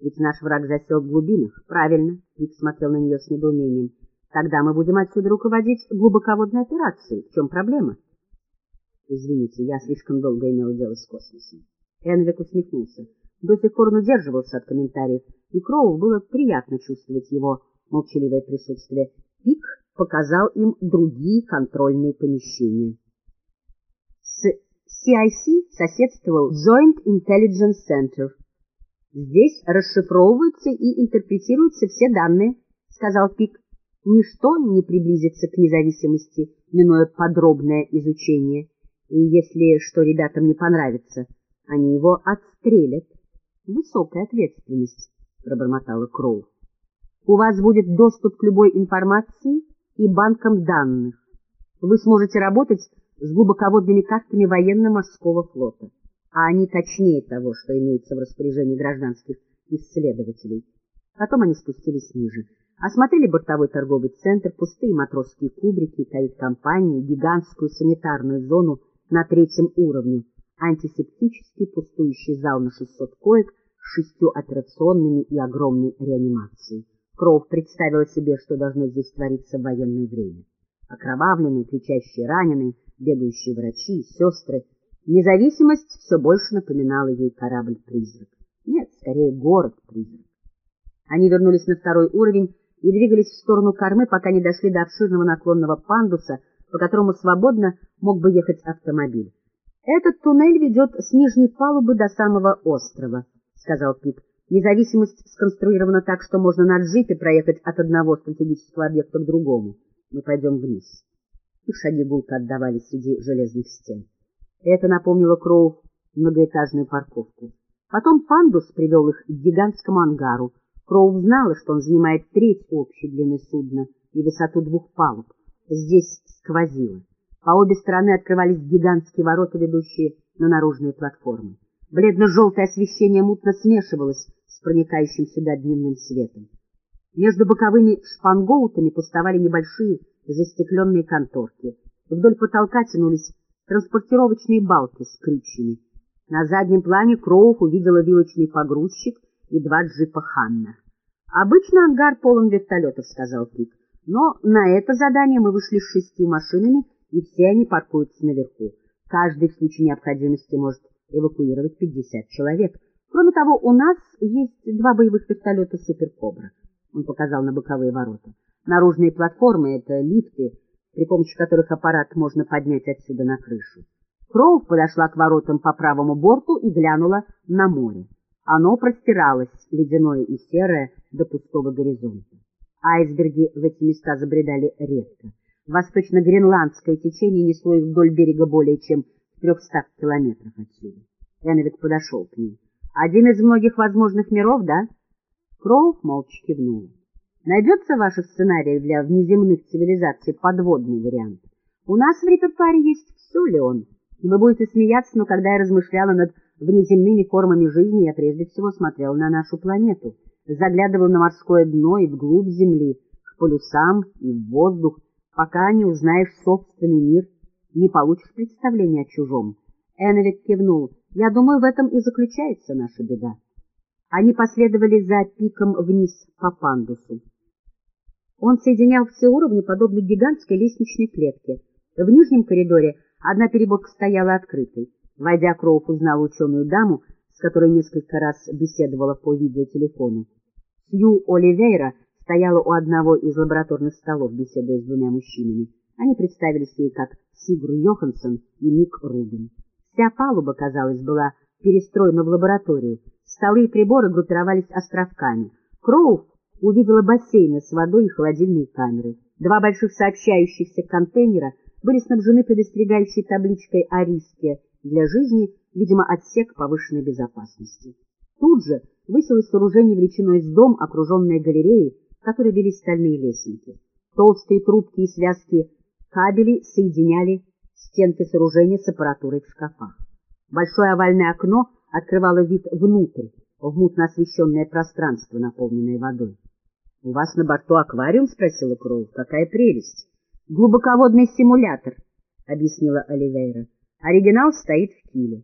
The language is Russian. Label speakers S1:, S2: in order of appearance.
S1: Ведь наш враг засел в глубинах. Правильно, Пик смотрел на нее с недоумением. Тогда мы будем отсюда руководить глубоководной операцией. В чем проблема? Извините, я слишком долго имел дело с космосом. Энвик усмехнулся. До сих пор он удерживался от комментариев, и Кроу было приятно чувствовать его молчаливое присутствие. Пик показал им другие контрольные помещения. С CIC соседствовал Joint Intelligence Center. Здесь расшифровываются и интерпретируются все данные, сказал Пик. Ничто не приблизится к независимости, минуя подробное изучение. И если что ребятам не понравится, они его отстрелят. Высокая ответственность, пробормотала Кроу. У вас будет доступ к любой информации и банкам данных. Вы сможете работать с глубоководными картами военно-морского флота, а они точнее того, что имеется в распоряжении гражданских исследователей. Потом они спустились ниже, осмотрели бортовой торговый центр, пустые матросские кубрики, кают-компании, гигантскую санитарную зону на третьем уровне, антисептический пустующий зал на 600 коек с шестью операционными и огромной реанимацией. Кроув представила себе, что должно здесь твориться в военное время. Окровавленные, кричащие раненые, бегающие врачи, сестры. Независимость все больше напоминала ей корабль-призрак. Нет, скорее город-призрак. Они вернулись на второй уровень и двигались в сторону кормы, пока не дошли до обширного наклонного пандуса, по которому свободно мог бы ехать автомобиль. «Этот туннель ведет с нижней палубы до самого острова», — сказал Пит. Независимость сконструирована так, что можно на джипе проехать от одного стратегического объекта к другому. Мы пойдем вниз. Их шаги гулко отдавались среди железных стен. Это напомнило Кроу многоэтажную парковку. Потом пандус привел их к гигантскому ангару. Кроу знала, что он занимает треть общей длины судна и высоту двух палуб. Здесь сквозило. По обе стороны открывались гигантские ворота, ведущие на наружные платформы. Бледно-желтое освещение мутно смешивалось с проникающим сюда дневным светом. Между боковыми шпангоутами пустовали небольшие застекленные конторки. Вдоль потолка тянулись транспортировочные балки с крючьями. На заднем плане Кроуф увидела вилочный погрузчик и два джипа «Ханна». «Обычно ангар полон вертолетов», — сказал Пик. «Но на это задание мы вышли с шестью машинами, и все они паркуются наверху. Каждый в случае необходимости может эвакуировать 50 человек. Кроме того, у нас есть два боевых вертолета «Супер Кобра». Он показал на боковые ворота. Наружные платформы — это лифты, при помощи которых аппарат можно поднять отсюда на крышу. Кроув подошла к воротам по правому борту и глянула на море. Оно простиралось, ледяное и серое, до пустого горизонта. Айсберги в эти места забредали редко. Восточно-гренландское течение несло их вдоль берега более чем в трехстах километрах отсюда. Эновик подошел к ней. Один из многих возможных миров, да? Кроув молча кивнула. Найдется в ваших сценариях для внеземных цивилизаций подводный вариант? У нас в репертуаре есть все, Леон. Вы будете смеяться, но когда я размышляла над внеземными формами жизни, я прежде всего смотрела на нашу планету, заглядывала на морское дно и вглубь Земли, к полюсам и в воздух, пока не узнаешь собственный мир, не получишь представления о чужом. Энвик кивнул. Я думаю, в этом и заключается наша беда. Они последовали за пиком вниз по пандусу. Он соединял все уровни, подобно гигантской лестничной клетке. В нижнем коридоре одна переборка стояла открытой. Войдя, Кроуф узнал ученую даму, с которой несколько раз беседовала по видеотелефону. Сью Оливейра стояла у одного из лабораторных столов, беседуя с двумя мужчинами. Они представились ей как Сигру Йоханссон и Мик Рубин. Вся палуба, казалось, была перестроена в лабораторию. Столы и приборы группировались островками. Кроув увидела бассейны с водой и холодильные камеры. Два больших сообщающихся контейнера были снабжены предостерегающей табличкой о риске для жизни, видимо, отсек повышенной безопасности. Тут же высилось сооружение величиной с дом, окруженное галереей, в которой велись стальные лесенки. Толстые трубки и связки кабелей соединяли стенки сооружения с аппаратурой в шкафах. Большое овальное окно открывало вид внутрь, в мутно освещенное пространство, наполненное водой. — У вас на борту аквариум? — спросила Кроу. — Какая прелесть! — Глубоководный симулятор, — объяснила Оливейра. — Оригинал стоит в киле.